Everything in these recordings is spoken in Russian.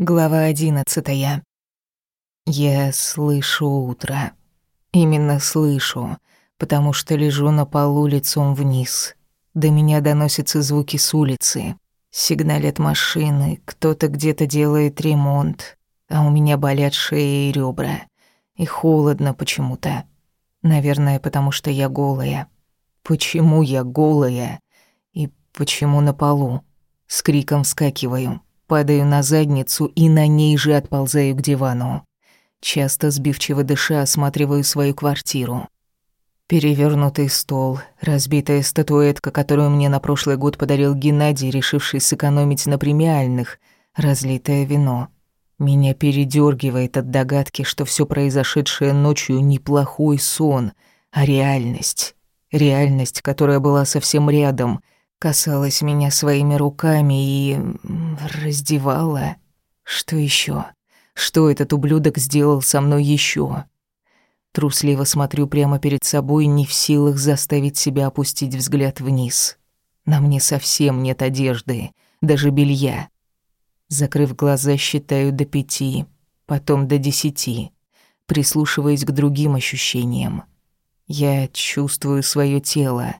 Глава одиннадцатая. Я слышу утро. Именно слышу, потому что лежу на полу лицом вниз. До меня доносятся звуки с улицы. Сигналят машины, кто-то где-то делает ремонт, а у меня болят шея и ребра. И холодно почему-то. Наверное, потому что я голая. Почему я голая? И почему на полу? С криком вскакиваю. Падаю на задницу и на ней же отползаю к дивану. Часто сбивчиво дыша осматриваю свою квартиру. Перевернутый стол, разбитая статуэтка, которую мне на прошлый год подарил Геннадий, решивший сэкономить на премиальных, разлитое вино. Меня передергивает от догадки, что все произошедшее ночью неплохой сон, а реальность. Реальность, которая была совсем рядом — касалась меня своими руками и раздевала. Что еще? Что этот ублюдок сделал со мной еще? Трусливо смотрю прямо перед собой, не в силах заставить себя опустить взгляд вниз. На мне совсем нет одежды, даже белья. Закрыв глаза, считаю до пяти, потом до десяти, прислушиваясь к другим ощущениям. Я чувствую свое тело,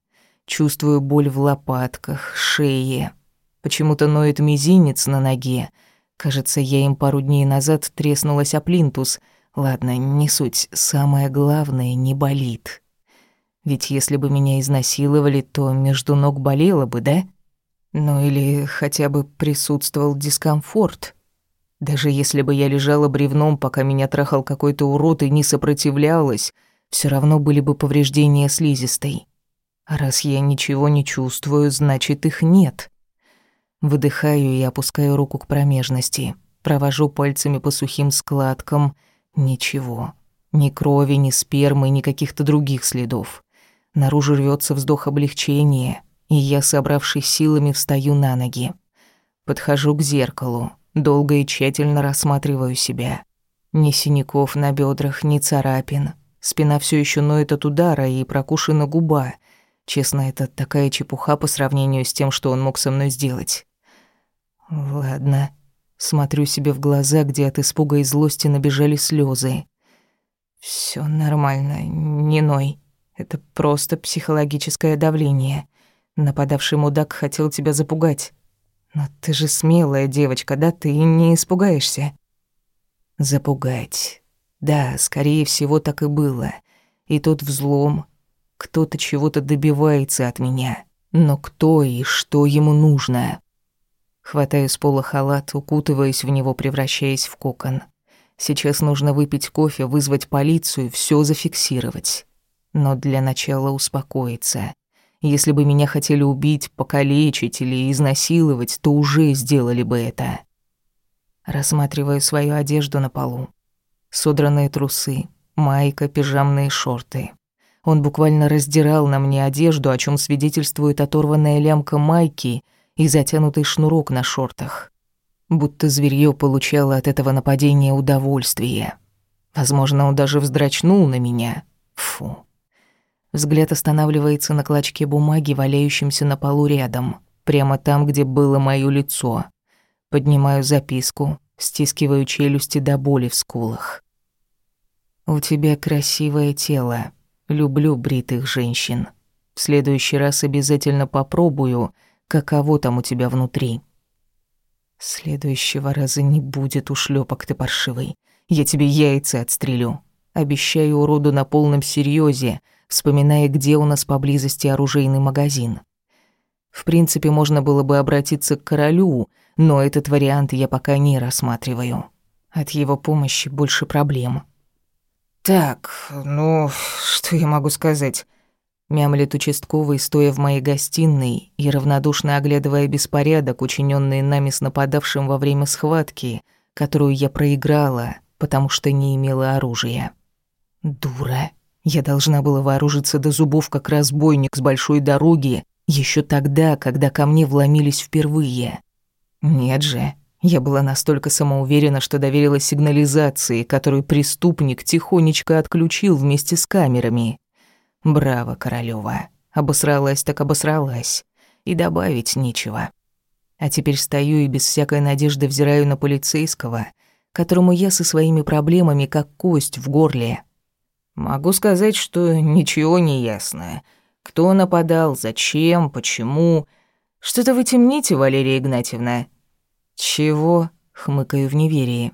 Чувствую боль в лопатках, шее. Почему-то ноет мизинец на ноге. Кажется, я им пару дней назад треснулась о плинтус. Ладно, не суть. Самое главное, не болит. Ведь если бы меня изнасиловали, то между ног болело бы, да? Ну или хотя бы присутствовал дискомфорт. Даже если бы я лежала бревном, пока меня трахал какой-то урод и не сопротивлялась, все равно были бы повреждения слизистой. Раз я ничего не чувствую, значит, их нет. Выдыхаю и опускаю руку к промежности. Провожу пальцами по сухим складкам. Ничего. Ни крови, ни спермы, ни каких-то других следов. Наружу рвется вздох облегчения, и я, собравшись силами, встаю на ноги. Подхожу к зеркалу, долго и тщательно рассматриваю себя. Ни синяков на бедрах, ни царапин. Спина все еще ноет от удара и прокушена губа — Честно, это такая чепуха по сравнению с тем, что он мог со мной сделать. Ладно. Смотрю себе в глаза, где от испуга и злости набежали слезы. Все нормально, не ной. Это просто психологическое давление. Нападавший мудак хотел тебя запугать. Но ты же смелая девочка, да? Ты не испугаешься. Запугать. Да, скорее всего, так и было. И тот взлом, кто-то чего-то добивается от меня. Но кто и что ему нужно? Хватаю с пола халат, укутываясь в него, превращаясь в кокон. Сейчас нужно выпить кофе, вызвать полицию, все зафиксировать. Но для начала успокоиться. Если бы меня хотели убить, покалечить или изнасиловать, то уже сделали бы это. Рассматриваю свою одежду на полу. Содранные трусы, майка, пижамные шорты. Он буквально раздирал на мне одежду, о чем свидетельствует оторванная лямка майки и затянутый шнурок на шортах. Будто зверьё получало от этого нападения удовольствие. Возможно, он даже вздрачнул на меня. Фу. Взгляд останавливается на клочке бумаги, валяющемся на полу рядом, прямо там, где было моё лицо. Поднимаю записку, стискиваю челюсти до боли в скулах. «У тебя красивое тело», Люблю бритых женщин. В следующий раз обязательно попробую, каково там у тебя внутри. Следующего раза не будет ушлепок ты паршивый. Я тебе яйца отстрелю. Обещаю уроду на полном серьезе, вспоминая, где у нас поблизости оружейный магазин. В принципе, можно было бы обратиться к королю, но этот вариант я пока не рассматриваю. От его помощи больше проблем. «Так, ну, что я могу сказать?» Мямлет участковый, стоя в моей гостиной и равнодушно оглядывая беспорядок, учиненный нами с нападавшим во время схватки, которую я проиграла, потому что не имела оружия. Дура. Я должна была вооружиться до зубов, как разбойник с большой дороги, еще тогда, когда ко мне вломились впервые. Нет же, я была настолько самоуверена, что доверилась сигнализации, которую преступник тихонечко отключил вместе с камерами. Браво, Королёва. Обосралась так обосралась. И добавить нечего. А теперь стою и без всякой надежды взираю на полицейского, которому я со своими проблемами как кость в горле. Могу сказать, что ничего не ясно. Кто нападал, зачем, почему. Что-то вы темните, Валерия Игнатьевна. Чего? Хмыкаю в неверии.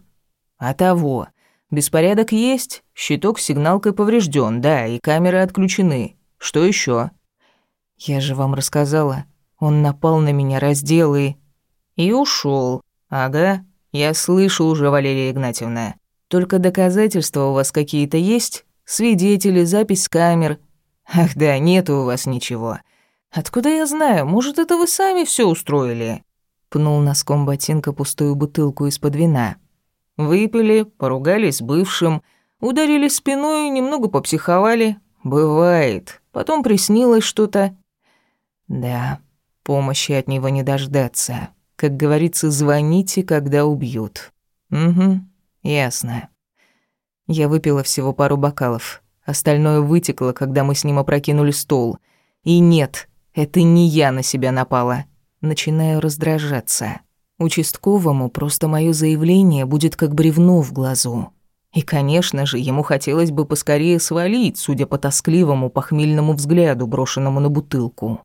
А того. Беспорядок есть, щиток с сигналкой поврежден, да, и камеры отключены. Что еще? Я же вам рассказала. Он напал на меня, раздел и... И ушел. Ага, я слышу уже, Валерия Игнатьевна. Только доказательства у вас какие-то есть? Свидетели, запись камер. Ах да, нету у вас ничего. Откуда я знаю? Может, это вы сами все устроили? Пнул носком ботинка пустую бутылку из-под вина. Выпили, поругались с бывшим, ударили спиной, немного попсиховали. Бывает. Потом приснилось что-то. Да, помощи от него не дождаться. Как говорится, звоните, когда убьют. Угу, ясно. Я выпила всего пару бокалов. Остальное вытекло, когда мы с ним опрокинули стол. И нет, это не я на себя напала. Начинаю раздражаться. Участковому просто моё заявление будет как бревно в глазу. И, конечно же, ему хотелось бы поскорее свалить, судя по тоскливому похмельному взгляду, брошенному на бутылку.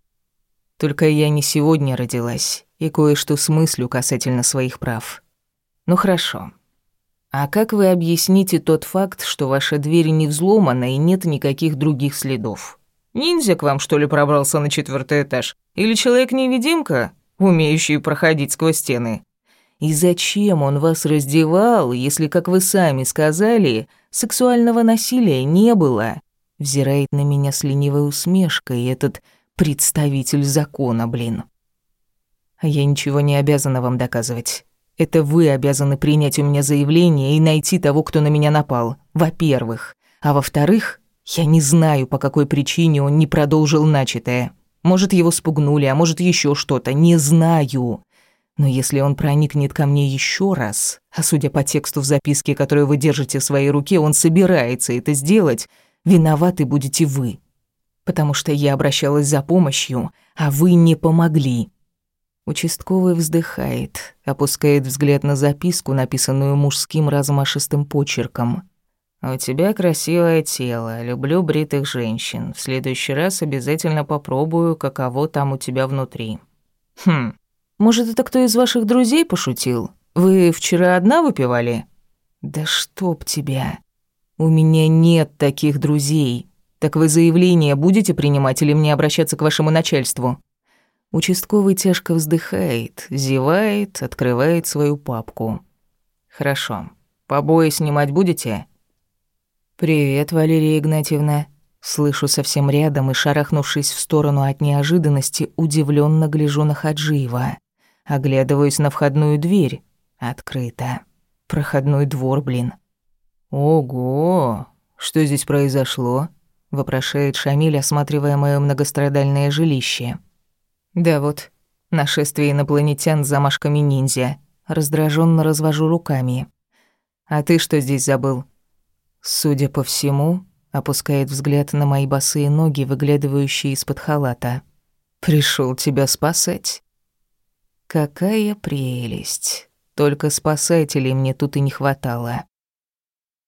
Только я не сегодня родилась и кое-что смыслю касательно своих прав. Ну хорошо, а как вы объясните тот факт, что ваша дверь не взломана и нет никаких других следов? Ниндзя к вам, что ли, пробрался на четвертый этаж? Или человек-невидимка, умеющий проходить сквозь стены? И зачем он вас раздевал, если, как вы сами сказали, сексуального насилия не было? Взирает на меня с ленивой усмешкой этот представитель закона, блин. А я ничего не обязана вам доказывать. Это вы обязаны принять у меня заявление и найти того, кто на меня напал. Во-первых. А во-вторых, я не знаю, по какой причине он не продолжил начатое. Может, его спугнули, а может, еще что-то. Не знаю. Но если он проникнет ко мне еще раз, а судя по тексту в записке, которую вы держите в своей руке, он собирается это сделать, виноваты будете вы. Потому что я обращалась за помощью, а вы не помогли. Участковый вздыхает, опускает взгляд на записку, написанную мужским размашистым почерком. «У тебя красивое тело, люблю бритых женщин. В следующий раз обязательно попробую, каково там у тебя внутри». «Хм, может, это кто из ваших друзей пошутил? Вы вчера одна выпивали?» «Да чтоб тебя! У меня нет таких друзей. Так вы заявление будете принимать или мне обращаться к вашему начальству?» Участковый тяжко вздыхает, зевает, открывает свою папку. «Хорошо. Побои снимать будете?» «Привет, Валерия Игнатьевна». Слышу совсем рядом и, шарахнувшись в сторону от неожиданности, удивленно гляжу на Хаджиева. Оглядываюсь на входную дверь. Открыто. Проходной двор, блин. «Ого! Что здесь произошло?» — вопрошает Шамиль, осматривая моё многострадальное жилище. Да вот, нашествие инопланетян с замашками ниндзя. Раздраженно развожу руками. А ты что здесь забыл? Судя по всему, опускает взгляд на мои босые ноги, выглядывающие из-под халата. Пришел тебя спасать. Какая прелесть. Только спасателей мне тут и не хватало.